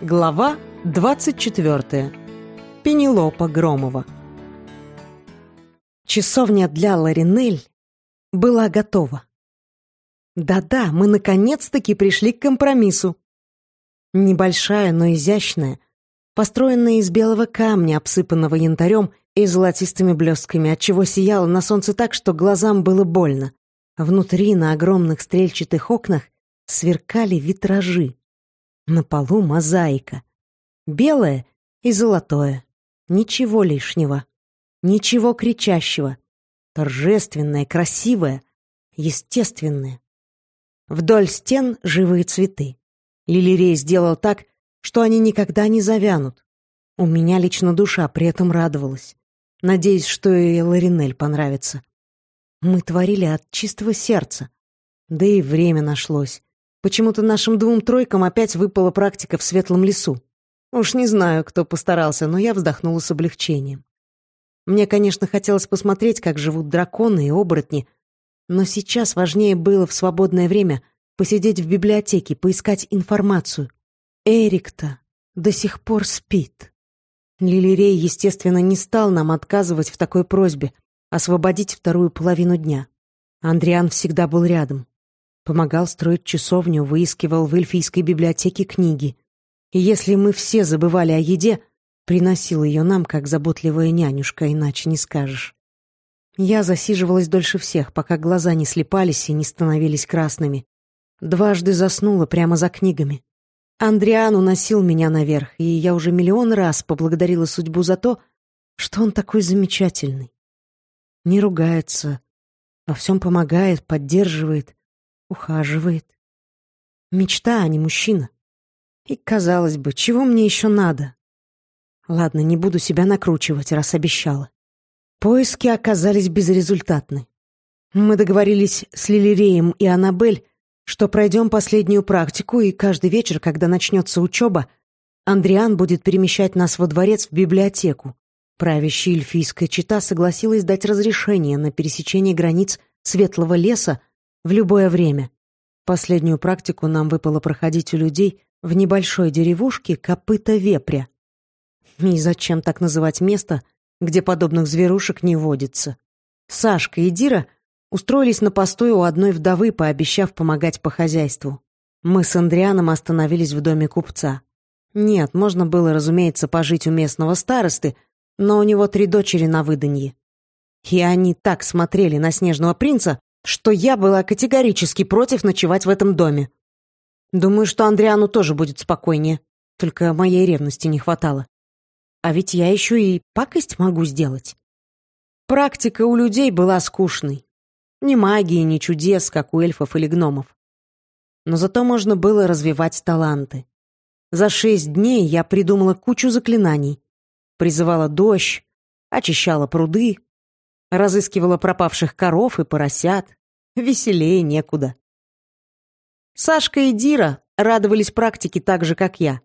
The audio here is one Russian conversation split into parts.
Глава 24. Пенелопа Громова. Часовня для Ларинель была готова. Да-да, мы наконец-таки пришли к компромиссу. Небольшая, но изящная, построенная из белого камня, обсыпанного янтарем и золотистыми блестками, отчего сияла на солнце так, что глазам было больно. Внутри, на огромных стрельчатых окнах, сверкали витражи. На полу мозаика. Белое и золотое. Ничего лишнего. Ничего кричащего. Торжественное, красивое, естественное. Вдоль стен живые цветы. Лилирей сделал так, что они никогда не завянут. У меня лично душа при этом радовалась. Надеюсь, что и Ларинель понравится. Мы творили от чистого сердца. Да и время нашлось. Почему-то нашим двум тройкам опять выпала практика в светлом лесу. Уж не знаю, кто постарался, но я вздохнула с облегчением. Мне, конечно, хотелось посмотреть, как живут драконы и оборотни, но сейчас важнее было в свободное время посидеть в библиотеке, поискать информацию. Эрик-то до сих пор спит. Лилирей, естественно, не стал нам отказывать в такой просьбе освободить вторую половину дня. Андриан всегда был рядом. Помогал строить часовню, выискивал в эльфийской библиотеке книги. И если мы все забывали о еде, приносил ее нам, как заботливая нянюшка, иначе не скажешь. Я засиживалась дольше всех, пока глаза не слепались и не становились красными. Дважды заснула прямо за книгами. Андриан уносил меня наверх, и я уже миллион раз поблагодарила судьбу за то, что он такой замечательный. Не ругается, во всем помогает, поддерживает ухаживает. Мечта, а не мужчина. И, казалось бы, чего мне еще надо? Ладно, не буду себя накручивать, раз обещала. Поиски оказались безрезультатны. Мы договорились с Лилиреем и Аннабель, что пройдем последнюю практику, и каждый вечер, когда начнется учеба, Андриан будет перемещать нас во дворец в библиотеку. Правящая эльфийская чита согласилась дать разрешение на пересечение границ Светлого леса в любое время. Последнюю практику нам выпало проходить у людей в небольшой деревушке Копыта Вепря. И зачем так называть место, где подобных зверушек не водится? Сашка и Дира устроились на постой у одной вдовы, пообещав помогать по хозяйству. Мы с Андрианом остановились в доме купца. Нет, можно было, разумеется, пожить у местного старосты, но у него три дочери на выданье. И они так смотрели на снежного принца, что я была категорически против ночевать в этом доме. Думаю, что Андриану тоже будет спокойнее, только моей ревности не хватало. А ведь я еще и пакость могу сделать. Практика у людей была скучной. Ни магии, ни чудес, как у эльфов или гномов. Но зато можно было развивать таланты. За шесть дней я придумала кучу заклинаний. Призывала дождь, очищала пруды, разыскивала пропавших коров и поросят. Веселее некуда. Сашка и Дира радовались практике так же, как я.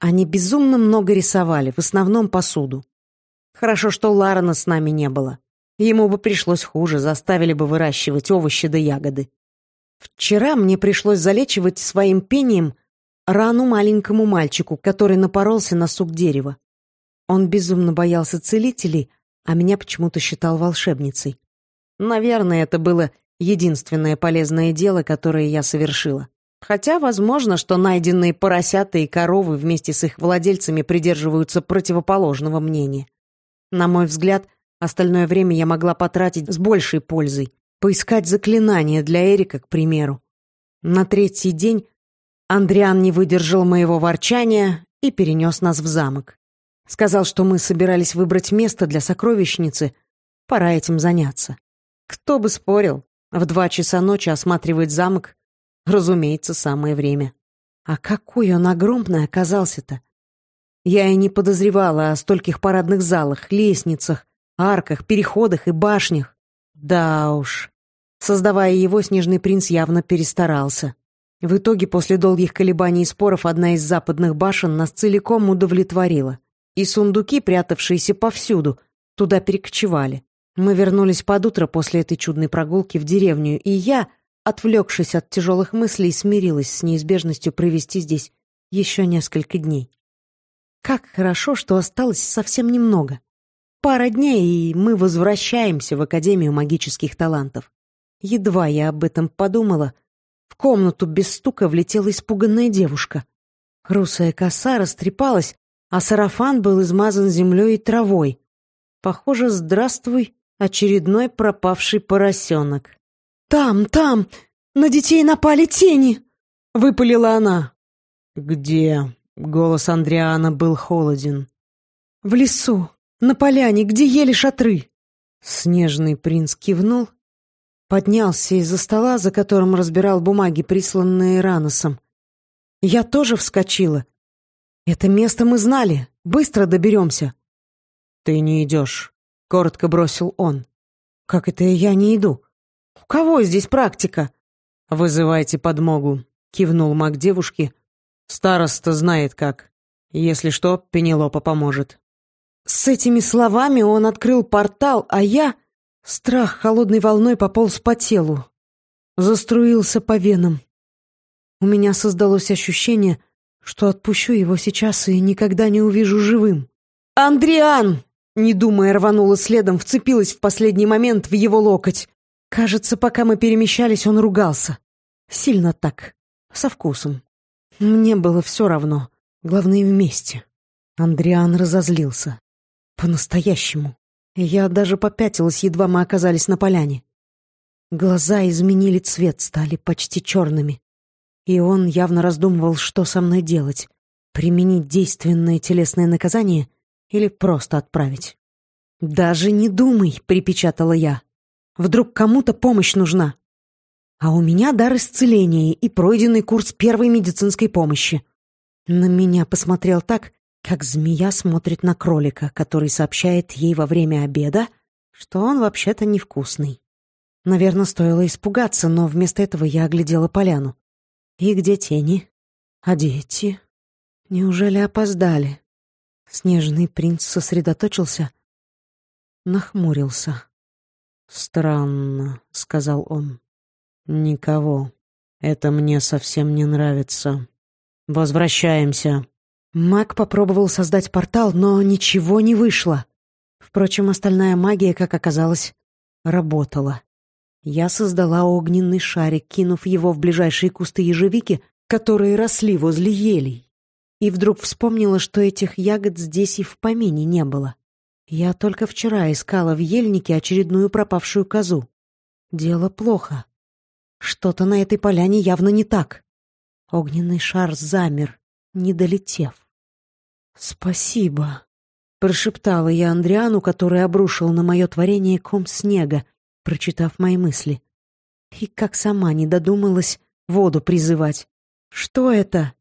Они безумно много рисовали, в основном посуду. Хорошо, что Ларена с нами не было. Ему бы пришлось хуже, заставили бы выращивать овощи да ягоды. Вчера мне пришлось залечивать своим пением рану маленькому мальчику, который напоролся на сук дерева. Он безумно боялся целителей, а меня почему-то считал волшебницей. Наверное, это было единственное полезное дело, которое я совершила. Хотя, возможно, что найденные поросята и коровы вместе с их владельцами придерживаются противоположного мнения. На мой взгляд, остальное время я могла потратить с большей пользой. Поискать заклинания для Эрика, к примеру. На третий день Андриан не выдержал моего ворчания и перенес нас в замок. Сказал, что мы собирались выбрать место для сокровищницы, пора этим заняться. Кто бы спорил, в два часа ночи осматривать замок, разумеется, самое время. А какой он огромный оказался-то! Я и не подозревала о стольких парадных залах, лестницах, арках, переходах и башнях. Да уж. Создавая его, Снежный принц явно перестарался. В итоге, после долгих колебаний и споров, одна из западных башен нас целиком удовлетворила и сундуки, прятавшиеся повсюду, туда перекочевали. Мы вернулись под утро после этой чудной прогулки в деревню, и я, отвлекшись от тяжелых мыслей, смирилась с неизбежностью провести здесь еще несколько дней. Как хорошо, что осталось совсем немного. Пара дней, и мы возвращаемся в Академию магических талантов. Едва я об этом подумала, в комнату без стука влетела испуганная девушка. Русая коса растрепалась, а сарафан был измазан землей и травой. Похоже, здравствуй, очередной пропавший поросенок. «Там, там! На детей напали тени!» — выпалила она. «Где?» — голос Андриана был холоден. «В лесу, на поляне, где ели шатры». Снежный принц кивнул, поднялся из-за стола, за которым разбирал бумаги, присланные Раносом. Я тоже вскочила. «Это место мы знали. Быстро доберемся». «Ты не идешь», — коротко бросил он. «Как это я не иду? У кого здесь практика?» «Вызывайте подмогу», — кивнул маг девушки. «Староста знает как. Если что, Пенелопа поможет». С этими словами он открыл портал, а я... Страх холодной волной пополз по телу. Заструился по венам. У меня создалось ощущение, что отпущу его сейчас и никогда не увижу живым. «Андриан!» Не думая, рванула следом, вцепилась в последний момент в его локоть. Кажется, пока мы перемещались, он ругался. Сильно так. Со вкусом. Мне было все равно. Главное, вместе. Андриан разозлился. По-настоящему. Я даже попятилась, едва мы оказались на поляне. Глаза изменили цвет, стали почти черными. И он явно раздумывал, что со мной делать. Применить действенное телесное наказание или просто отправить. «Даже не думай», — припечатала я. «Вдруг кому-то помощь нужна?» А у меня дар исцеления и пройденный курс первой медицинской помощи. На меня посмотрел так, как змея смотрит на кролика, который сообщает ей во время обеда, что он вообще-то невкусный. Наверное, стоило испугаться, но вместо этого я оглядела поляну. И где тени? А дети? Неужели опоздали? Снежный принц сосредоточился, нахмурился. «Странно», — сказал он. «Никого. Это мне совсем не нравится. Возвращаемся». Маг попробовал создать портал, но ничего не вышло. Впрочем, остальная магия, как оказалось, работала. Я создала огненный шарик, кинув его в ближайшие кусты ежевики, которые росли возле елей. И вдруг вспомнила, что этих ягод здесь и в помине не было. Я только вчера искала в ельнике очередную пропавшую козу. Дело плохо. Что-то на этой поляне явно не так. Огненный шар замер, не долетев. «Спасибо», — прошептала я Андриану, который обрушил на мое творение ком снега, прочитав мои мысли. И как сама не додумалась воду призывать. «Что это?»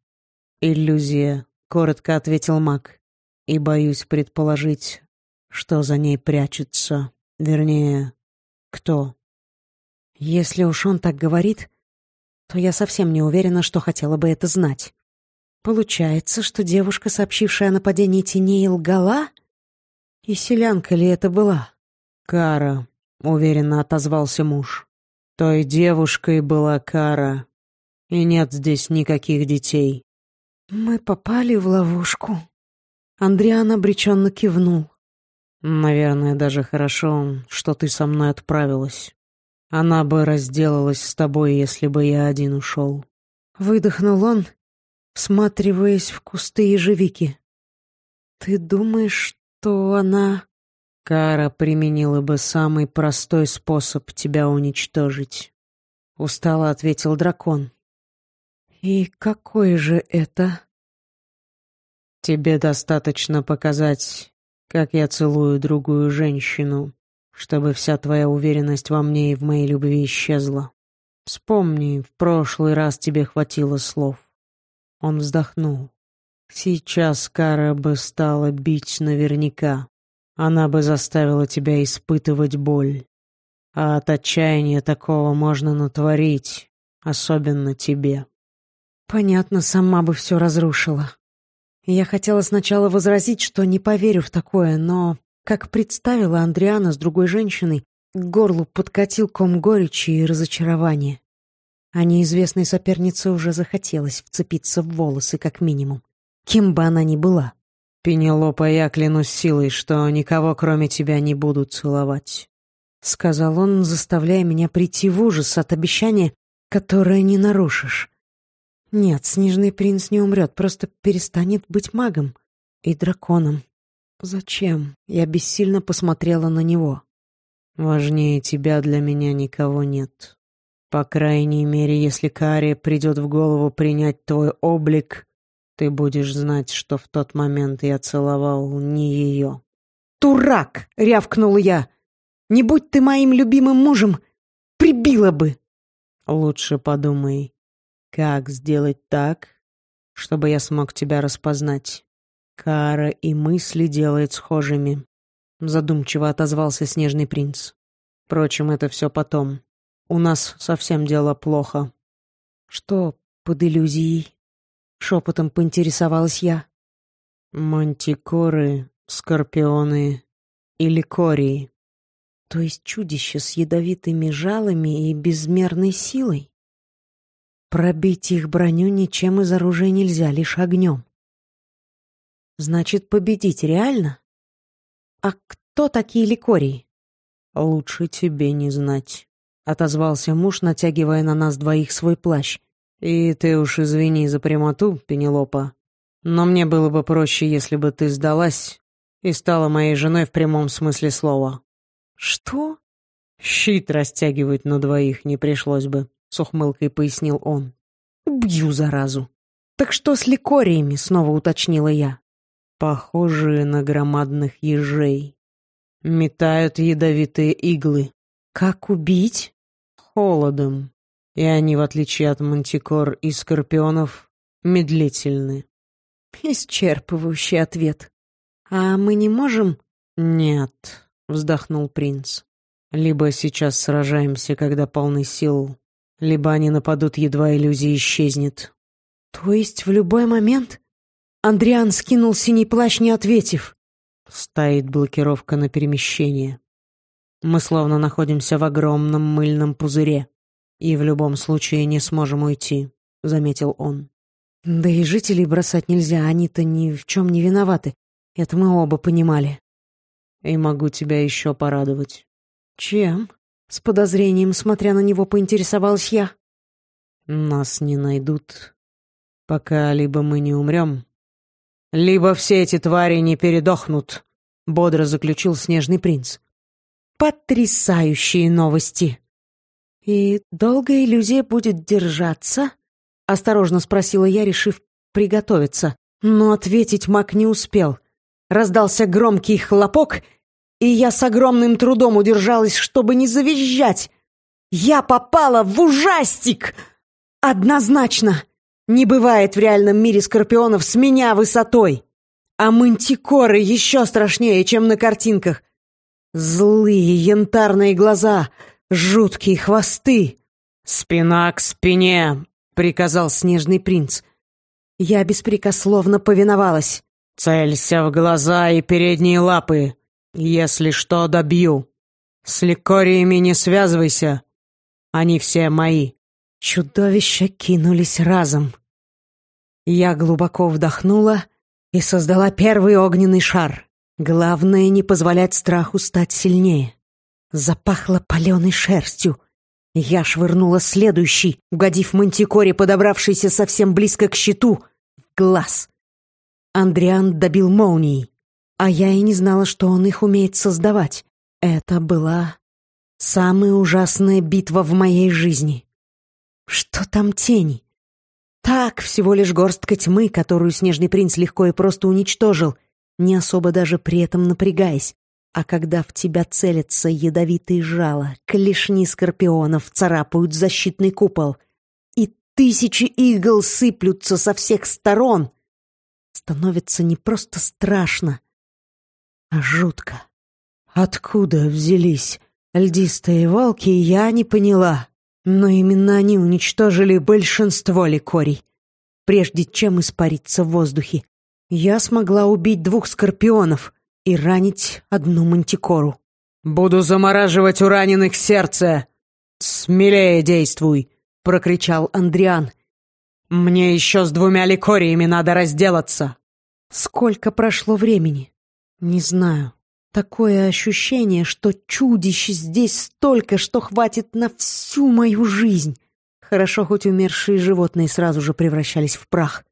«Иллюзия», — коротко ответил маг. «И боюсь предположить, что за ней прячется. Вернее, кто?» «Если уж он так говорит, то я совсем не уверена, что хотела бы это знать». Получается, что девушка, сообщившая о нападении теней, лгала? И селянка ли это была? «Кара», — уверенно отозвался муж. «Той девушкой была Кара, и нет здесь никаких детей». «Мы попали в ловушку». Андриан обреченно кивнул. «Наверное, даже хорошо, что ты со мной отправилась. Она бы разделалась с тобой, если бы я один ушел». Выдохнул он всматриваясь в кусты ежевики. «Ты думаешь, что она...» «Кара применила бы самый простой способ тебя уничтожить», — устало ответил дракон. «И какой же это?» «Тебе достаточно показать, как я целую другую женщину, чтобы вся твоя уверенность во мне и в моей любви исчезла. Вспомни, в прошлый раз тебе хватило слов. Он вздохнул. Сейчас Кара бы стала бить наверняка. Она бы заставила тебя испытывать боль. А от отчаяния такого можно натворить, особенно тебе. Понятно, сама бы все разрушила. Я хотела сначала возразить, что не поверю в такое, но, как представила Андриана с другой женщиной, к горлу подкатил ком горечи и разочарования. А неизвестной сопернице уже захотелось вцепиться в волосы, как минимум. Кем бы она ни была. «Пенелопа, я клянусь силой, что никого кроме тебя не буду целовать», — сказал он, заставляя меня прийти в ужас от обещания, которое не нарушишь. Нет, Снежный принц не умрет, просто перестанет быть магом и драконом. Зачем? Я бессильно посмотрела на него. Важнее тебя для меня никого нет. По крайней мере, если Каре придет в голову принять твой облик, ты будешь знать, что в тот момент я целовал не ее. «Дурак!» — рявкнул я. «Не будь ты моим любимым мужем, прибила бы!» «Лучше подумай, как сделать так, чтобы я смог тебя распознать. Кара и мысли делает схожими», — задумчиво отозвался Снежный принц. «Впрочем, это все потом. У нас совсем дело плохо». «Что под иллюзией?» Шепотом поинтересовалась я. Мантикоры, скорпионы или кории. То есть чудище с ядовитыми жалами и безмерной силой? Пробить их броню ничем из оружия нельзя, лишь огнем. Значит, победить реально? А кто такие ликории? Лучше тебе не знать, — отозвался муж, натягивая на нас двоих свой плащ. И ты уж извини за прямоту, Пенелопа, но мне было бы проще, если бы ты сдалась и стала моей женой в прямом смысле слова. Что? Щит растягивать на двоих не пришлось бы, с ухмылкой пояснил он. Убью заразу. Так что с ликориями, снова уточнила я. Похожие на громадных ежей. Метают ядовитые иглы. Как убить? Холодом. И они, в отличие от мантикор и скорпионов, медлительны. Исчерпывающий ответ. А мы не можем? Нет, вздохнул принц. Либо сейчас сражаемся, когда полны сил, либо они нападут, едва иллюзия исчезнет. То есть в любой момент? Андриан скинул синий плащ, не ответив. Стоит блокировка на перемещение. Мы словно находимся в огромном мыльном пузыре. «И в любом случае не сможем уйти», — заметил он. «Да и жителей бросать нельзя, они-то ни в чем не виноваты. Это мы оба понимали». «И могу тебя еще порадовать». «Чем?» — с подозрением, смотря на него, поинтересовалась я. «Нас не найдут, пока либо мы не умрем, либо все эти твари не передохнут», — бодро заключил Снежный принц. «Потрясающие новости!» «И долго иллюзия будет держаться?» — осторожно спросила я, решив приготовиться. Но ответить маг не успел. Раздался громкий хлопок, и я с огромным трудом удержалась, чтобы не завизжать. «Я попала в ужастик!» «Однозначно! Не бывает в реальном мире скорпионов с меня высотой!» А мантикоры еще страшнее, чем на картинках. Злые янтарные глаза — жуткие хвосты. «Спина к спине!» — приказал снежный принц. Я беспрекословно повиновалась. «Целься в глаза и передние лапы. Если что, добью. С ликориями не связывайся. Они все мои». Чудовища кинулись разом. Я глубоко вдохнула и создала первый огненный шар. Главное — не позволять страху стать сильнее. Запахло паленой шерстью. Я швырнула следующий, угодив мантикоре, подобравшейся совсем близко к щиту, в глаз. Андриан добил молнией, а я и не знала, что он их умеет создавать. Это была самая ужасная битва в моей жизни. Что там тени? Так, всего лишь горстка тьмы, которую Снежный принц легко и просто уничтожил, не особо даже при этом напрягаясь. А когда в тебя целятся ядовитые жало, клешни скорпионов царапают защитный купол, и тысячи игл сыплются со всех сторон, становится не просто страшно, а жутко. Откуда взялись льдистые волки, я не поняла, но именно они уничтожили большинство ликорий, прежде чем испариться в воздухе. Я смогла убить двух скорпионов — и ранить одну мантикору. «Буду замораживать у раненых сердце! Смелее действуй!» — прокричал Андриан. «Мне еще с двумя ликориями надо разделаться!» Сколько прошло времени? Не знаю. Такое ощущение, что чудищ здесь столько, что хватит на всю мою жизнь. Хорошо, хоть умершие животные сразу же превращались в прах.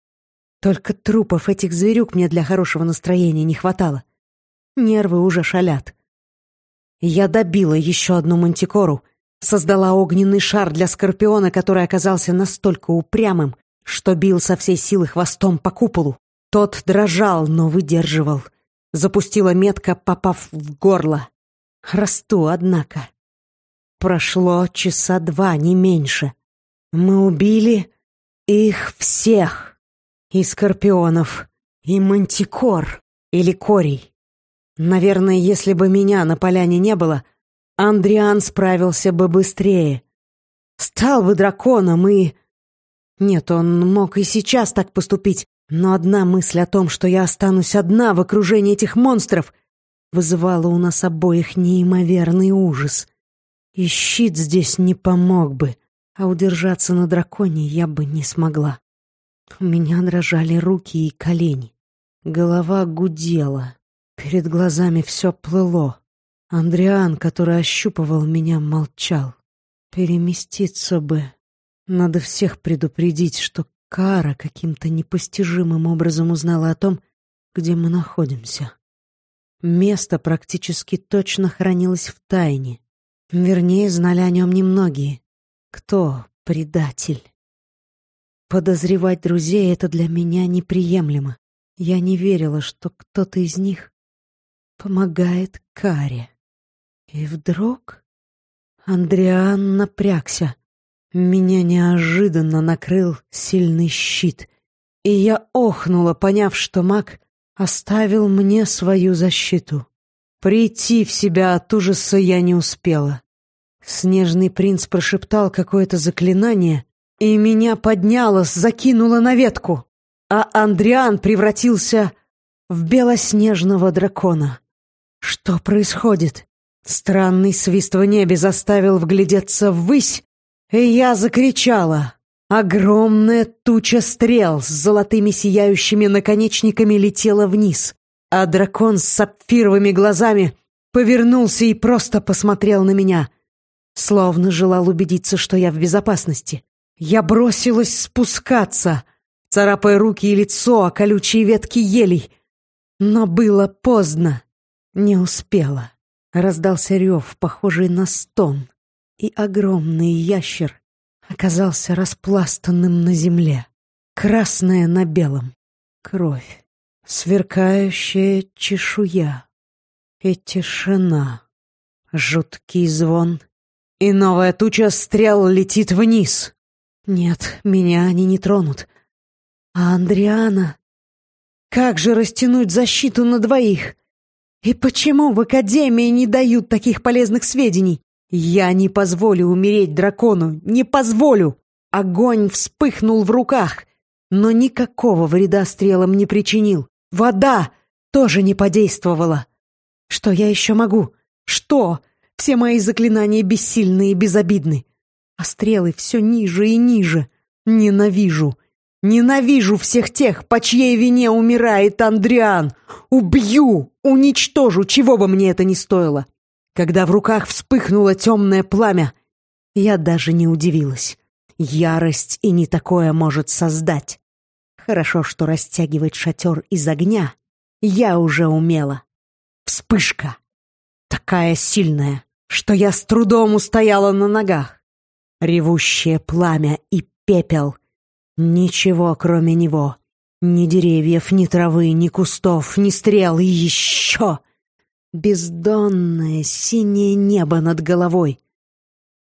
Только трупов этих зверюк мне для хорошего настроения не хватало. Нервы уже шалят. Я добила еще одну мантикору, создала огненный шар для скорпиона, который оказался настолько упрямым, что бил со всей силы хвостом по куполу. Тот дрожал, но выдерживал. Запустила метка, попав в горло. Расту, однако. Прошло часа два, не меньше. Мы убили их всех. И скорпионов, и мантикор, или корей. Наверное, если бы меня на поляне не было, Андриан справился бы быстрее. Стал бы драконом и... Нет, он мог и сейчас так поступить, но одна мысль о том, что я останусь одна в окружении этих монстров, вызывала у нас обоих неимоверный ужас. И щит здесь не помог бы, а удержаться на драконе я бы не смогла. У меня дрожали руки и колени. Голова гудела. Перед глазами все плыло. Андриан, который ощупывал меня, молчал. Переместиться бы. Надо всех предупредить, что Кара каким-то непостижимым образом узнала о том, где мы находимся. Место практически точно хранилось в тайне. Вернее, знали о нем немногие. Кто предатель? Подозревать друзей — это для меня неприемлемо. Я не верила, что кто-то из них помогает Каре. И вдруг Андриан напрягся. Меня неожиданно накрыл сильный щит, и я охнула, поняв, что маг оставил мне свою защиту. Прийти в себя от ужаса я не успела. Снежный принц прошептал какое-то заклинание, и меня подняло, закинуло на ветку, а Андриан превратился в белоснежного дракона. Что происходит? Странный свист в небе заставил вглядеться ввысь, и я закричала. Огромная туча стрел с золотыми сияющими наконечниками летела вниз, а дракон с сапфировыми глазами повернулся и просто посмотрел на меня, словно желал убедиться, что я в безопасности. Я бросилась спускаться, царапая руки и лицо о колючие ветки елей, но было поздно, не успела. Раздался рев, похожий на стон и огромный ящер оказался распластанным на земле. Красное на белом. Кровь. Сверкающая чешуя. И тишина. Жуткий звон. И новая туча стрел летит вниз. Нет, меня они не тронут. А Андриана... Как же растянуть защиту на двоих? И почему в Академии не дают таких полезных сведений? «Я не позволю умереть дракону! Не позволю!» Огонь вспыхнул в руках, но никакого вреда стрелам не причинил. Вода тоже не подействовала. Что я еще могу? Что? Все мои заклинания бессильны и безобидны. А стрелы все ниже и ниже. Ненавижу. Ненавижу всех тех, по чьей вине умирает Андриан. Убью, уничтожу, чего бы мне это ни стоило. Когда в руках вспыхнуло темное пламя, я даже не удивилась. Ярость и не такое может создать. Хорошо, что растягивать шатер из огня я уже умела. Вспышка. Такая сильная, что я с трудом устояла на ногах. Ревущее пламя и пепел. Ничего, кроме него. Ни деревьев, ни травы, ни кустов, ни стрел и еще бездонное синее небо над головой.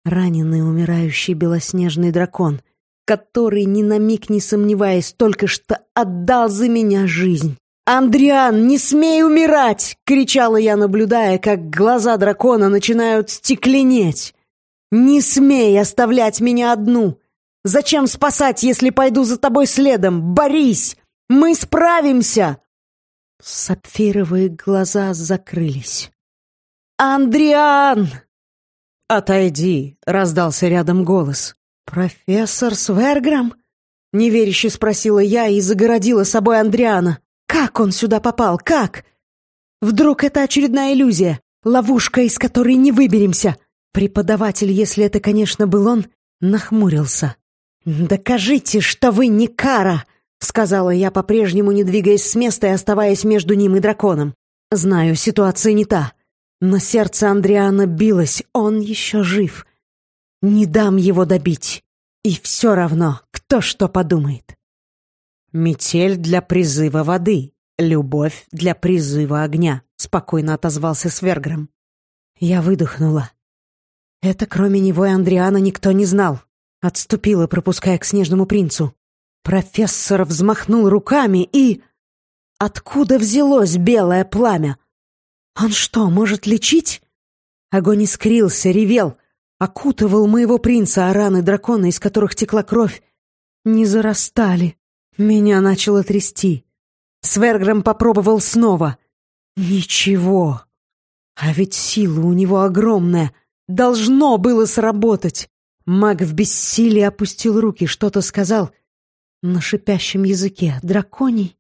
Раненый умирающий белоснежный дракон, который, ни на миг не сомневаясь, только что отдал за меня жизнь. «Андриан, не смей умирать!» — кричала я, наблюдая, как глаза дракона начинают стекленеть. «Не смей оставлять меня одну! Зачем спасать, если пойду за тобой следом? Борись! Мы справимся!» Сапфировые глаза закрылись. «Андриан!» «Отойди!» — раздался рядом голос. «Профессор Сверграм?» — неверяще спросила я и загородила собой Андриана. «Как он сюда попал? Как? Вдруг это очередная иллюзия, ловушка, из которой не выберемся?» Преподаватель, если это, конечно, был он, нахмурился. «Докажите, что вы не Кара!» — сказала я, по-прежнему не двигаясь с места и оставаясь между ним и драконом. «Знаю, ситуация не та, но сердце Андриана билось, он еще жив. Не дам его добить. И все равно, кто что подумает». «Метель для призыва воды, любовь для призыва огня», — спокойно отозвался Сверграм. Я выдохнула. Это кроме него и Андриана никто не знал. Отступила, пропуская к снежному принцу. Профессор взмахнул руками и... Откуда взялось белое пламя? Он что, может лечить? Огонь искрился, ревел, окутывал моего принца, а раны дракона, из которых текла кровь, не зарастали. Меня начало трясти. Сверграм попробовал снова. Ничего. А ведь сила у него огромная. Должно было сработать. Маг в бессилии опустил руки, что-то сказал на шипящем языке. Драконий?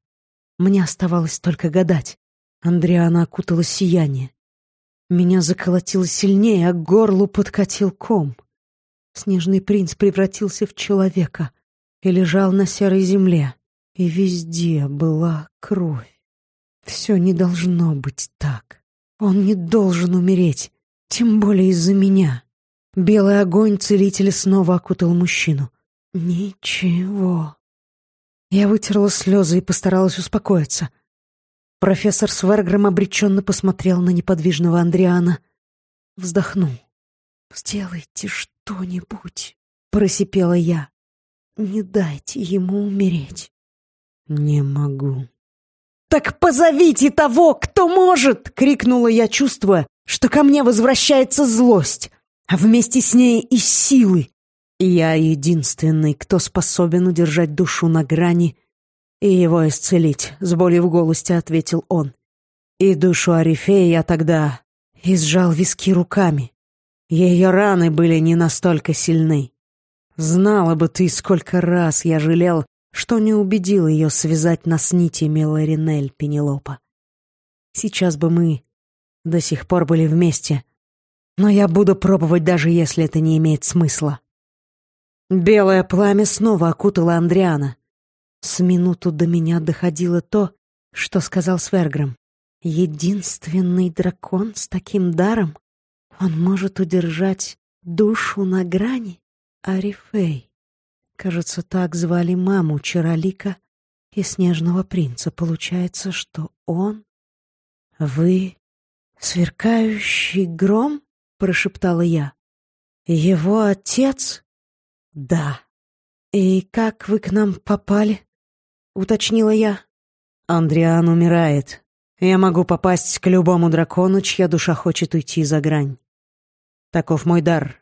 Мне оставалось только гадать. Андриана окутала сияние. Меня заколотило сильнее, а к горлу подкатил ком. Снежный принц превратился в человека и лежал на серой земле. И везде была кровь. Все не должно быть так. Он не должен умереть, тем более из-за меня. Белый огонь целителя снова окутал мужчину. Ничего. Я вытерла слезы и постаралась успокоиться. Профессор Сверграм обреченно посмотрел на неподвижного Андриана. Вздохнул. «Сделайте что-нибудь», — просипела я. «Не дайте ему умереть». «Не могу». «Так позовите того, кто может!» — крикнула я, чувствуя, что ко мне возвращается злость а вместе с ней и силы. Я единственный, кто способен удержать душу на грани и его исцелить, с болью в голосе ответил он. И душу Арифея я тогда изжал виски руками. Ее раны были не настолько сильны. Знала бы ты, сколько раз я жалел, что не убедил ее связать нас нитями Ларинель Пенелопа. Сейчас бы мы до сих пор были вместе, но я буду пробовать, даже если это не имеет смысла. Белое пламя снова окутало Андриана. С минуту до меня доходило то, что сказал Сверграм. Единственный дракон с таким даром? Он может удержать душу на грани? Арифей. Кажется, так звали маму Чаролика и Снежного принца. Получается, что он... Вы... Сверкающий гром? — прошептала я. «Его отец?» «Да». «И как вы к нам попали?» — уточнила я. «Андриан умирает. Я могу попасть к любому дракону, чья душа хочет уйти за грань. Таков мой дар.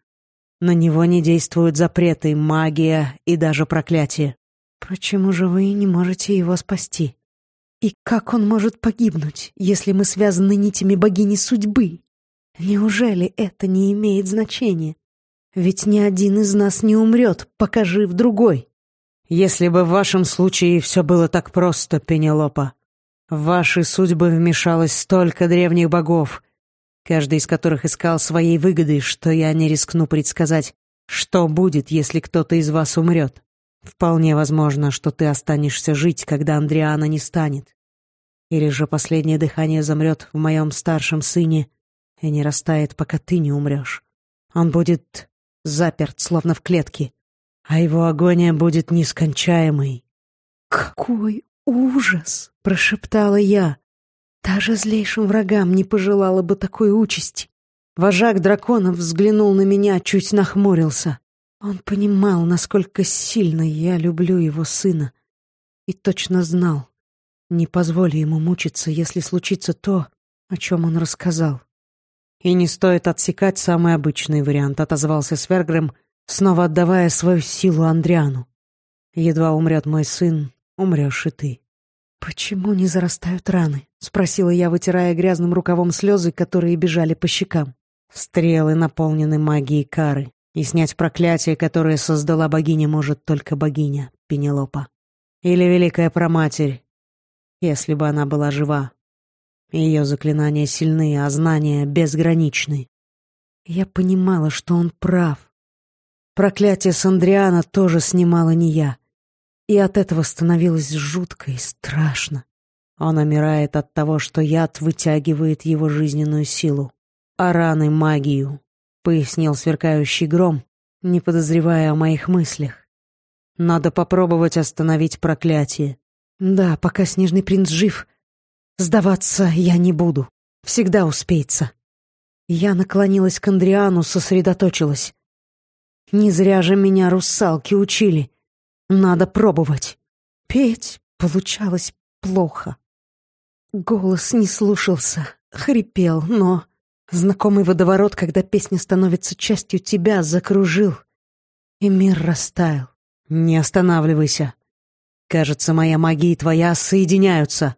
На него не действуют запреты, магия и даже проклятие. Почему же вы не можете его спасти? И как он может погибнуть, если мы связаны нитями богини судьбы?» Неужели это не имеет значения? Ведь ни один из нас не умрет, пока жив другой. Если бы в вашем случае все было так просто, Пенелопа. В ваши судьбы вмешалось столько древних богов, каждый из которых искал своей выгоды, что я не рискну предсказать, что будет, если кто-то из вас умрет. Вполне возможно, что ты останешься жить, когда Андриана не станет. Или же последнее дыхание замрет в моем старшем сыне, и не растает, пока ты не умрешь. Он будет заперт, словно в клетке, а его агония будет нескончаемой. «Какой ужас!» — прошептала я. Даже злейшим врагам не пожелала бы такой участи. Вожак драконов взглянул на меня, чуть нахмурился. Он понимал, насколько сильно я люблю его сына, и точно знал, не позволю ему мучиться, если случится то, о чем он рассказал. «И не стоит отсекать самый обычный вариант», — отозвался Свергрэм, снова отдавая свою силу Андриану. «Едва умрет мой сын, умрешь и ты». «Почему не зарастают раны?» — спросила я, вытирая грязным рукавом слезы, которые бежали по щекам. «Стрелы наполнены магией кары. И снять проклятие, которое создала богиня, может только богиня Пенелопа. Или Великая Проматерь, если бы она была жива. Ее заклинания сильны, а знания безграничны. Я понимала, что он прав. Проклятие Сандриана тоже снимала не я. И от этого становилось жутко и страшно. Он умирает от того, что яд вытягивает его жизненную силу, а раны — магию, — пояснил сверкающий гром, не подозревая о моих мыслях. Надо попробовать остановить проклятие. Да, пока Снежный принц жив, сдаваться я не буду. Всегда успеется. Я наклонилась к Андриану, сосредоточилась. Не зря же меня русалки учили. Надо пробовать. Петь получалось плохо. Голос не слушался, хрипел, но... Знакомый водоворот, когда песня становится частью тебя, закружил, и мир растаял. «Не останавливайся. Кажется, моя магия и твоя соединяются.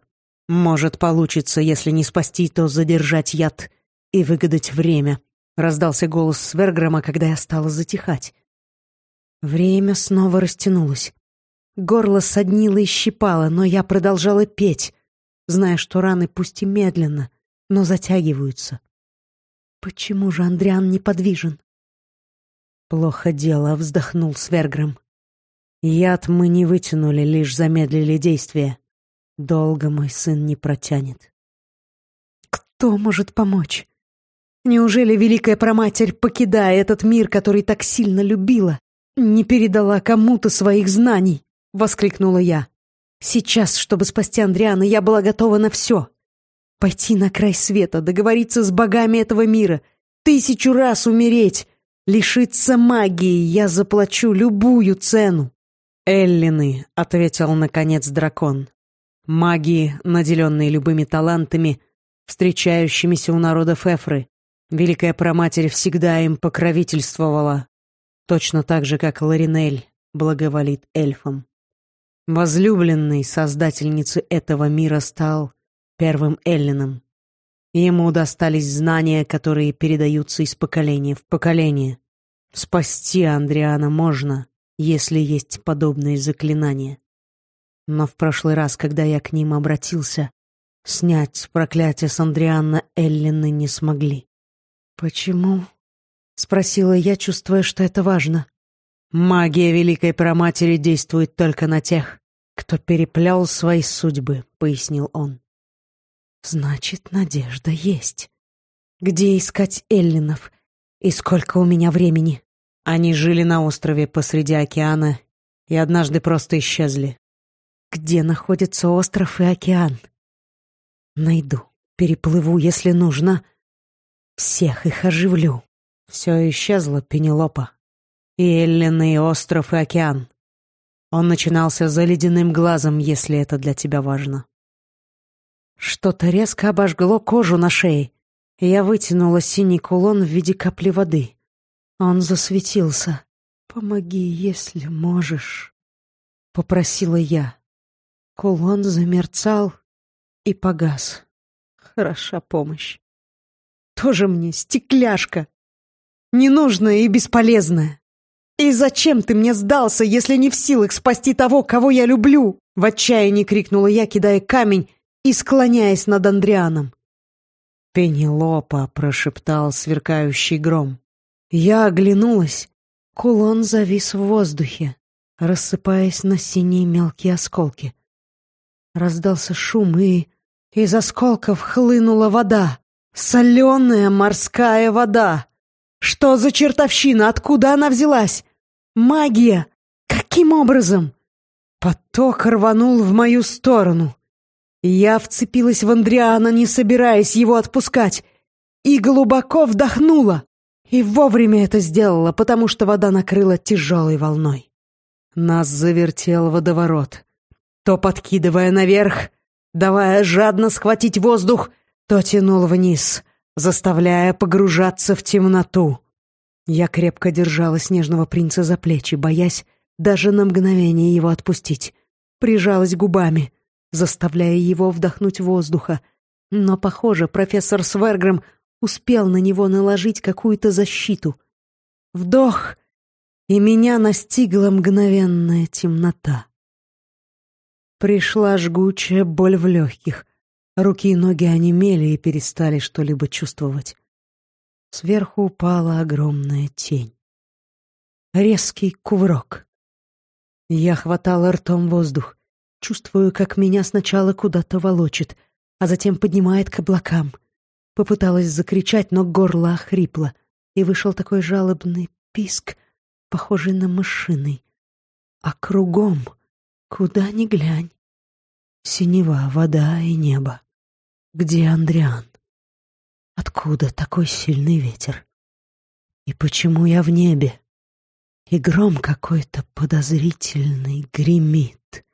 Может, получится, если не спасти, то задержать яд и выгадать время», — раздался голос Сверграма, когда я стала затихать. Время снова растянулось. Горло соднило и щипало, но я продолжала петь, зная, что раны пусть и медленно, но затягиваются. Почему же Андриан неподвижен? Плохо дело, вздохнул Сверграм. Яд мы не вытянули, лишь замедлили действие. Долго мой сын не протянет. Кто может помочь? Неужели Великая Проматерь, покидая этот мир, который так сильно любила, не передала кому-то своих знаний?» — воскликнула я. «Сейчас, чтобы спасти Андриана, я была готова на все. Пойти на край света, договориться с богами этого мира, тысячу раз умереть, лишиться магии, я заплачу любую цену». «Эллины», — ответил наконец дракон. «Маги, наделенные любыми талантами, встречающимися у народа Фефры. Великая Проматерь всегда им покровительствовала, точно так же, как Ларинель благоволит эльфам. Возлюбленный создательницы этого мира стал первым Эллином. Ему достались знания, которые передаются из поколения в поколение. Спасти Андриана можно, если есть подобные заклинания. Но в прошлый раз, когда я к ним обратился, снять проклятие с Андриана Эллины не смогли. «Почему?» — спросила я, чувствуя, что это важно. «Магия Великой Проматери действует только на тех, кто переплел свои судьбы», — пояснил он. «Значит, надежда есть. Где искать Эллинов? И сколько у меня времени?» Они жили на острове посреди океана и однажды просто исчезли. «Где находится остров и океан?» «Найду, переплыву, если нужно. Всех их оживлю». Все исчезло, Пенелопа. И Эллен, и остров, и океан. Он начинался за ледяным глазом, если это для тебя важно. Что-то резко обожгло кожу на шее, я вытянула синий кулон в виде капли воды. Он засветился. «Помоги, если можешь», — попросила я. Кулон замерцал и погас. Хороша помощь. Тоже мне стекляшка ненужное и бесполезное. И зачем ты мне сдался, если не в силах спасти того, кого я люблю? В отчаянии крикнула я, кидая камень и склоняясь над Андрианом. «Пенелопа!» — прошептал сверкающий гром. Я оглянулась. Кулон завис в воздухе, рассыпаясь на синие мелкие осколки. Раздался шум, и из осколков хлынула вода. Соленая морская вода. Что за чертовщина? Откуда она взялась? Магия! Каким образом? Поток рванул в мою сторону. Я вцепилась в Андриана, не собираясь его отпускать, и глубоко вдохнула. И вовремя это сделала, потому что вода накрыла тяжелой волной. Нас завертел водоворот, то подкидывая наверх, давая жадно схватить воздух, то тянул вниз заставляя погружаться в темноту. Я крепко держала снежного принца за плечи, боясь даже на мгновение его отпустить. Прижалась губами, заставляя его вдохнуть воздуха. Но, похоже, профессор Сверграм успел на него наложить какую-то защиту. Вдох, и меня настигла мгновенная темнота. Пришла жгучая боль в легких. Руки и ноги онемели и перестали что-либо чувствовать. Сверху упала огромная тень. Резкий кувырок. Я хватала ртом воздух. Чувствую, как меня сначала куда-то волочит, а затем поднимает к облакам. Попыталась закричать, но горло охрипло, и вышел такой жалобный писк, похожий на мышиный. А кругом, куда ни глянь, синева, вода и небо. Где Андриан? Откуда такой сильный ветер? И почему я в небе? И гром какой-то подозрительный гремит.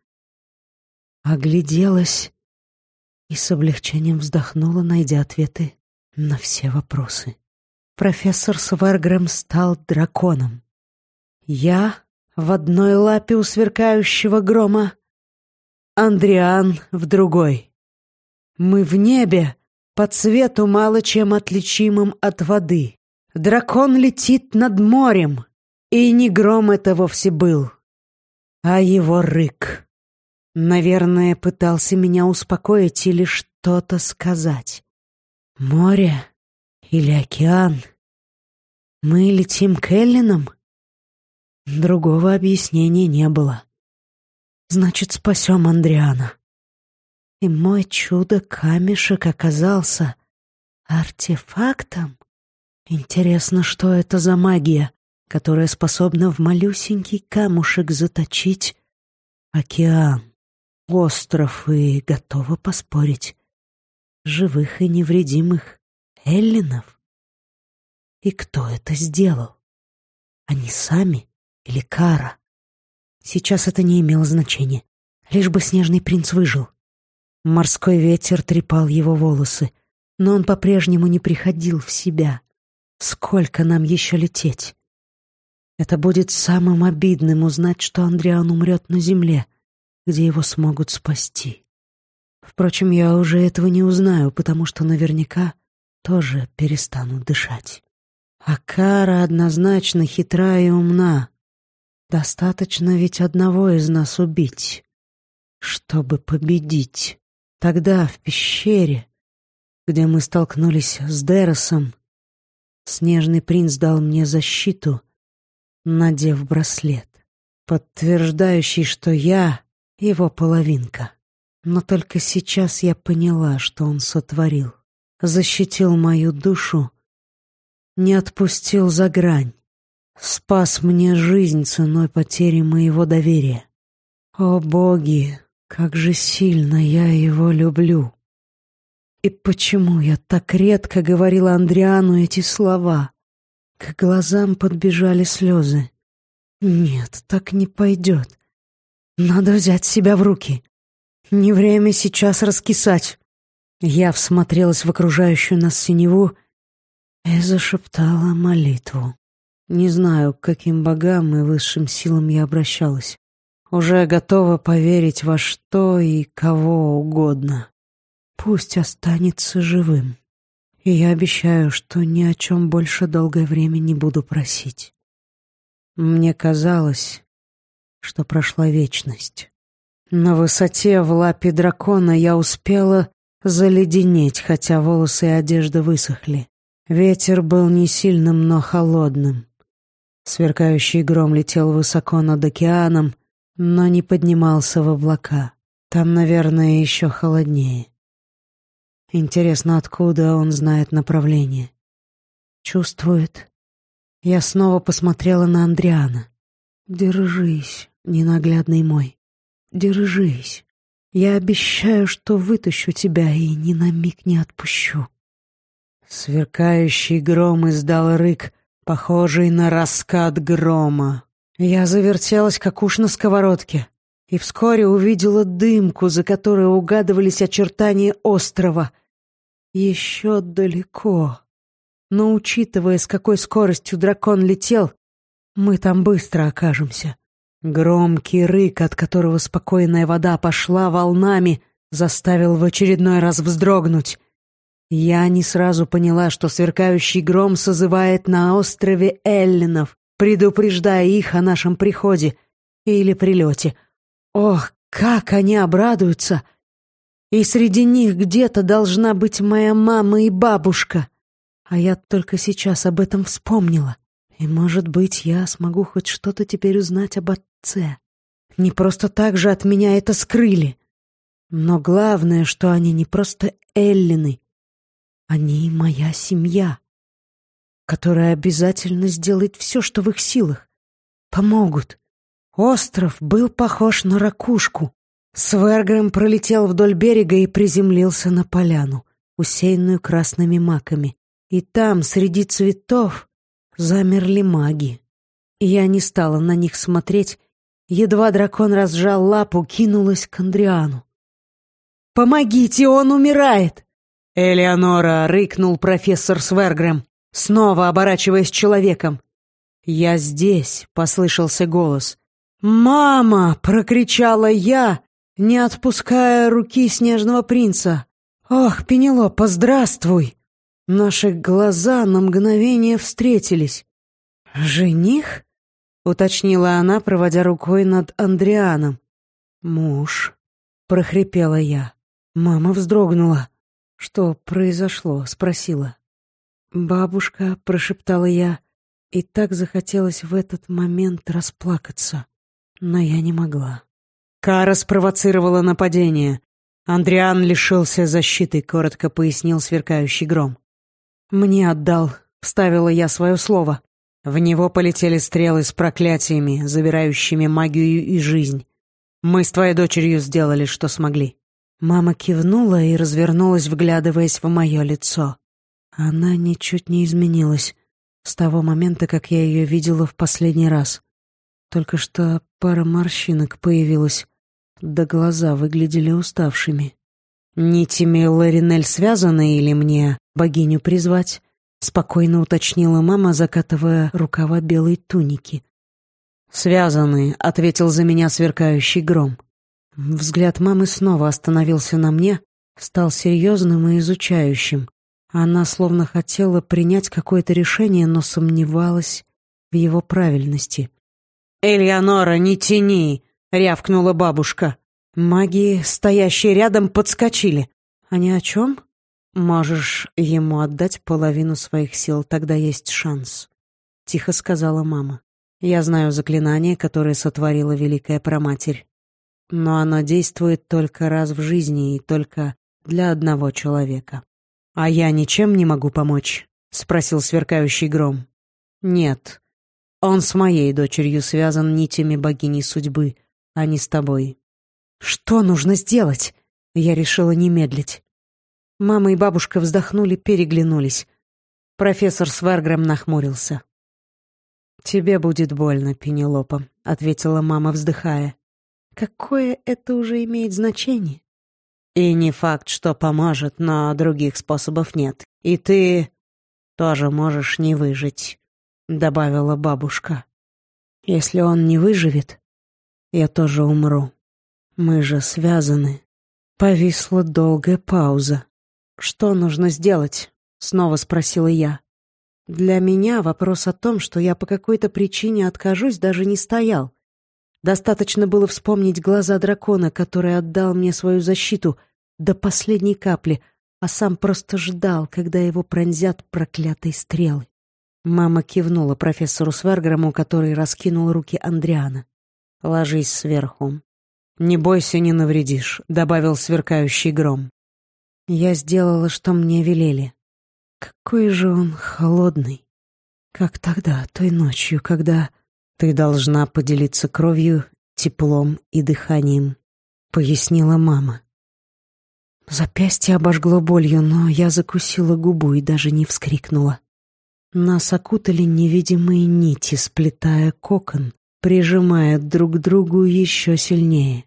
Огляделась и с облегчением вздохнула, найдя ответы на все вопросы. Профессор Свергрэм стал драконом. Я в одной лапе у сверкающего грома, Андриан в другой. Мы в небе, по цвету мало чем отличимым от воды. Дракон летит над морем, и не гром это вовсе был, а его рык. Наверное, пытался меня успокоить или что-то сказать. Море или океан? Мы летим к Эллинам? Другого объяснения не было. Значит, спасем Андриана. И мой чудо-камешек оказался артефактом? Интересно, что это за магия, которая способна в малюсенький камушек заточить океан, остров и готова поспорить. Живых и невредимых эллинов. И кто это сделал? Они сами или Кара? Сейчас это не имело значения. Лишь бы снежный принц выжил. Морской ветер трепал его волосы, но он по-прежнему не приходил в себя. Сколько нам еще лететь? Это будет самым обидным узнать, что Андриан умрет на земле, где его смогут спасти. Впрочем, я уже этого не узнаю, потому что наверняка тоже перестану дышать. А Кара однозначно хитра и умна. Достаточно ведь одного из нас убить, чтобы победить. Тогда в пещере, где мы столкнулись с Деросом, снежный принц дал мне защиту, надев браслет, подтверждающий, что я его половинка. Но только сейчас я поняла, что он сотворил. Защитил мою душу, не отпустил за грань, спас мне жизнь ценой потери моего доверия. О боги, как же сильно я его люблю. И почему я так редко говорила Андриану эти слова? К глазам подбежали слезы. Нет, так не пойдет. Надо взять себя в руки. Не время сейчас раскисать. Я всмотрелась в окружающую нас синеву и зашептала молитву. Не знаю, к каким богам и высшим силам я обращалась уже готова поверить во что и кого угодно. Пусть останется живым. И я обещаю, что ни о чем больше долгое время не буду просить. Мне казалось, что прошла вечность. На высоте в лапе дракона я успела заледенеть, хотя волосы и одежда высохли. Ветер был не сильным, но холодным. Сверкающий гром летел высоко над океаном, но не поднимался в облака. Там, наверное, еще холоднее. Интересно, откуда он знает направление? Чувствует. Я снова посмотрела на Андриана. Держись, ненаглядный мой. Держись. Я обещаю, что вытащу тебя и ни на миг не отпущу. Сверкающий гром издал рык, похожий на раскат грома. Я завертелась, как уж на сковородке, и вскоре увидела дымку, за которой угадывались очертания острова. Еще далеко. Но, учитывая, с какой скоростью дракон летел, мы там быстро окажемся. Громкий рык, от которого спокойная вода пошла волнами, заставил в очередной раз вздрогнуть. Я не сразу поняла, что сверкающий гром созывает на острове Эллинов, предупреждая их о нашем приходе или прилете. Ох, как они обрадуются! И среди них где-то должна быть моя мама и бабушка. А я только сейчас об этом вспомнила. И, может быть, я смогу хоть что-то теперь узнать об отце. Не просто так же от меня это скрыли. Но главное, что они не просто Эллины. Они моя семья, которая обязательно сделает все, что в их силах. Помогут. Остров был похож на ракушку. Свергрем пролетел вдоль берега и приземлился на поляну, усеянную красными маками. И там, среди цветов, замерли маги. Я не стала на них смотреть. Едва дракон разжал лапу, кинулась к Андриану. «Помогите, он умирает!» «Элеонора!» — рыкнул профессор Свергрэм, снова оборачиваясь человеком. «Я здесь!» — послышался голос. «Мама!» — прокричала я, не отпуская руки снежного принца. «Ох, Пенелопа, здравствуй!» Наши глаза на мгновение встретились. «Жених?» — уточнила она, проводя рукой над Андрианом. «Муж», — прохрипела я. Мама вздрогнула. «Что произошло?» — спросила. «Бабушка», — прошептала я, и так захотелось в этот момент расплакаться, но я не могла. Кара спровоцировала нападение. Андриан лишился защиты, коротко пояснил сверкающий гром. «Мне отдал», — вставила я свое слово. В него полетели стрелы с проклятиями, забирающими магию и жизнь. Мы с твоей дочерью сделали, что смогли. Мама кивнула и развернулась, вглядываясь в мое лицо. Она ничуть не изменилась с того момента, как я ее видела в последний раз. Только что пара морщинок появилась, да глаза выглядели уставшими. «Нитями Ларинель связаны или мне богиню призвать?» — спокойно уточнила мама, закатывая рукава белой туники. «Связаны», — ответил за меня сверкающий гром. Взгляд мамы снова остановился на мне, стал серьезным и изучающим. Она словно хотела принять какое-то решение, но сомневалась в его правильности. «Элеонора, не тяни!» — рявкнула бабушка. Маги, стоящие рядом, подскочили. Они о чем? Можешь ему отдать половину своих сил, тогда есть шанс. Тихо сказала мама. Я знаю заклинание, которое сотворила Великая Проматерь. Но оно действует только раз в жизни и только для одного человека. «А я ничем не могу помочь?» — спросил сверкающий гром. «Нет. Он с моей дочерью связан нитями богини судьбы, а не с тобой. Что нужно сделать? Я решила не медлить. Мама и бабушка вздохнули, переглянулись. Профессор Сверграм нахмурился. «Тебе будет больно, Пенелопа», — ответила мама, вздыхая. «Какое это уже имеет значение?» «И не факт, что поможет, но других способов нет. И ты тоже можешь не выжить», — добавила бабушка. «Если он не выживет, я тоже умру». Мы же связаны. Повисла долгая пауза. Что нужно сделать? Снова спросила я. Для меня вопрос о том, что я по какой-то причине откажусь, даже не стоял. Достаточно было вспомнить глаза дракона, который отдал мне свою защиту до последней капли, а сам просто ждал, когда его пронзят проклятые стрелы. Мама кивнула профессору Сверграму, который раскинул руки Андриана. «Ложись сверху. «Не бойся, не навредишь», — добавил сверкающий гром. Я сделала, что мне велели. Какой же он холодный. Как тогда, той ночью, когда ты должна поделиться кровью, теплом и дыханием, пояснила мама. Запястье обожгло болью, но я закусила губу и даже не вскрикнула. Нас окутали невидимые нити, сплетая кокон, прижимая друг к другу еще сильнее.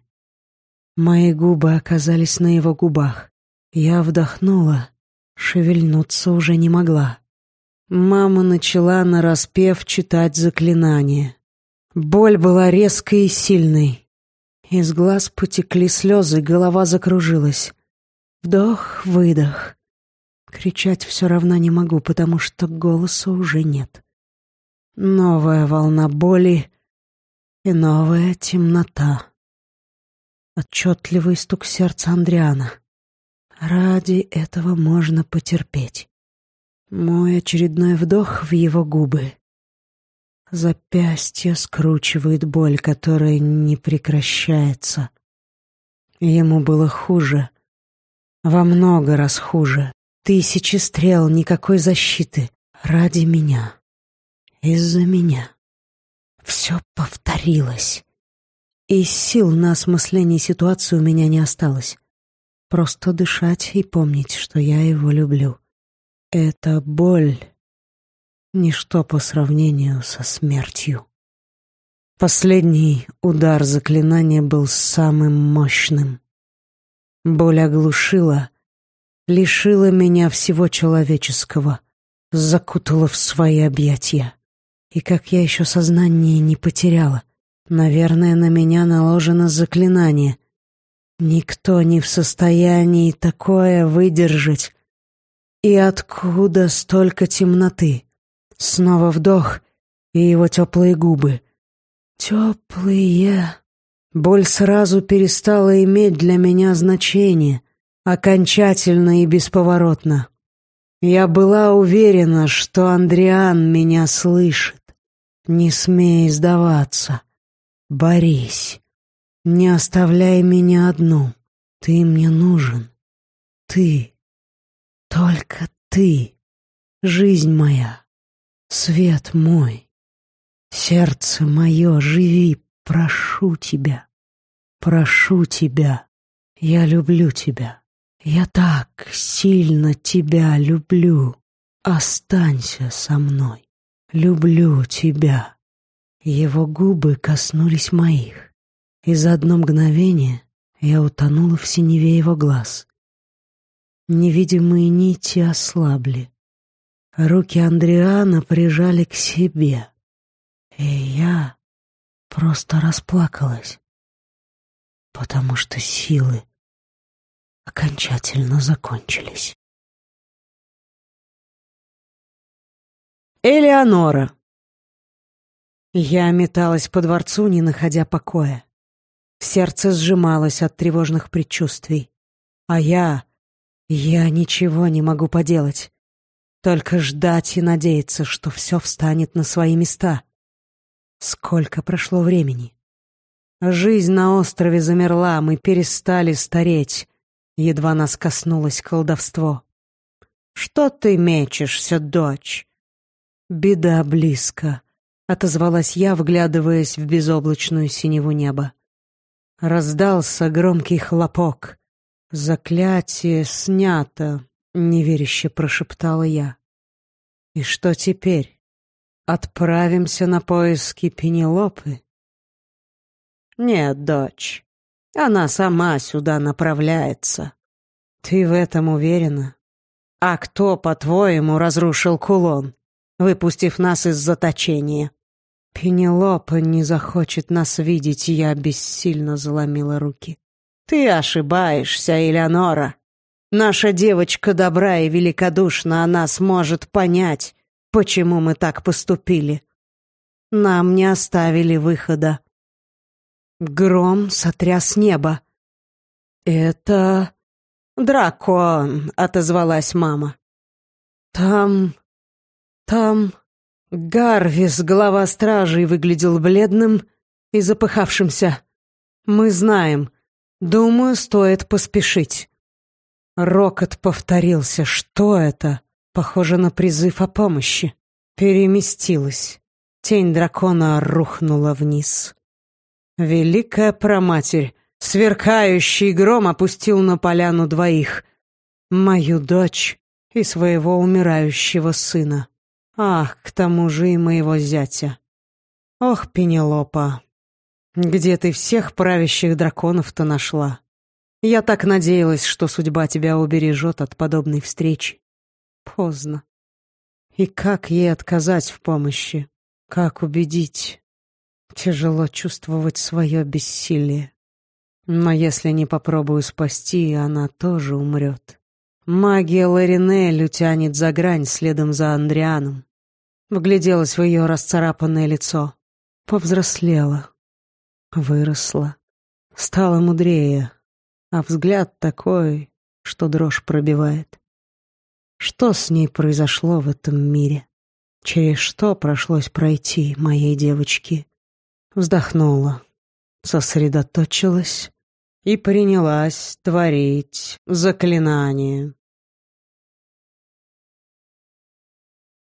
Мои губы оказались на его губах. Я вдохнула, шевельнуться уже не могла. Мама начала нараспев читать заклинание. Боль была резкой и сильной. Из глаз потекли слезы, голова закружилась. Вдох, выдох. Кричать все равно не могу, потому что голоса уже нет. Новая волна боли и новая темнота. Отчетливый стук сердца Андриана. Ради этого можно потерпеть. Мой очередной вдох в его губы. Запястье скручивает боль, которая не прекращается. Ему было хуже. Во много раз хуже. Тысячи стрел, никакой защиты. Ради меня. Из-за меня. Все повторилось. И сил на осмысление ситуации у меня не осталось. Просто дышать и помнить, что я его люблю. Это боль — ничто по сравнению со смертью. Последний удар заклинания был самым мощным. Боль оглушила, лишила меня всего человеческого, закутала в свои объятия. И как я еще сознание не потеряла, наверное, на меня наложено заклинание. Никто не в состоянии такое выдержать. И откуда столько темноты? Снова вдох и его теплые губы. Теплые. Боль сразу перестала иметь для меня значение, окончательно и бесповоротно. Я была уверена, что Андриан меня слышит. Не смей сдаваться. Борись. Не оставляй меня одну. Ты мне нужен. Ты. Только ты, жизнь моя, свет мой, сердце мое, живи, прошу тебя, прошу тебя, я люблю тебя, я так сильно тебя люблю, останься со мной, люблю тебя. Его губы коснулись моих, и за одно мгновение я утонула в синеве его глаз. Невидимые нити ослабли. Руки Андриана прижали к себе. И я просто расплакалась, потому что силы окончательно закончились. Элеонора. Я металась по дворцу, не находя покоя. Сердце сжималось от тревожных предчувствий. А я я ничего не могу поделать. Только ждать и надеяться, что все встанет на свои места. Сколько прошло времени? Жизнь на острове замерла, мы перестали стареть. Едва нас коснулось колдовство. «Что ты мечешься, дочь?» «Беда близко», — отозвалась я, вглядываясь в безоблачную синеву неба. Раздался громкий хлопок. «Заклятие снято», — неверяще прошептала я. «И что теперь? Отправимся на поиски Пенелопы?» «Нет, дочь, она сама сюда направляется». «Ты в этом уверена?» «А кто, по-твоему, разрушил кулон, выпустив нас из заточения?» «Пенелопа не захочет нас видеть, я бессильно заломила руки». «Ты ошибаешься, Элеонора. Наша девочка добра и великодушна, она сможет понять, почему мы так поступили. Нам не оставили выхода». Гром сотряс небо. «Это...» «Дракон», — отозвалась мама. «Там... там...» Гарвис, глава стражей, выглядел бледным и запыхавшимся. «Мы знаем, Думаю, стоит поспешить. Рокот повторился. Что это? Похоже на призыв о помощи. Переместилась. Тень дракона рухнула вниз. Великая проматерь, сверкающий гром опустил на поляну двоих. Мою дочь и своего умирающего сына. Ах, к тому же и моего зятя. Ох, Пенелопа, где ты всех правящих драконов-то нашла? Я так надеялась, что судьба тебя убережет от подобной встречи. Поздно. И как ей отказать в помощи? Как убедить? Тяжело чувствовать свое бессилие. Но если не попробую спасти, она тоже умрет. Магия Ларинель утянет за грань следом за Андрианом. Вгляделась в ее расцарапанное лицо. Повзрослела. Выросла. Стала мудрее. А взгляд такой, что дрожь пробивает. Что с ней произошло в этом мире? Через что пришлось пройти моей девочке? Вздохнула, сосредоточилась и принялась творить заклинание.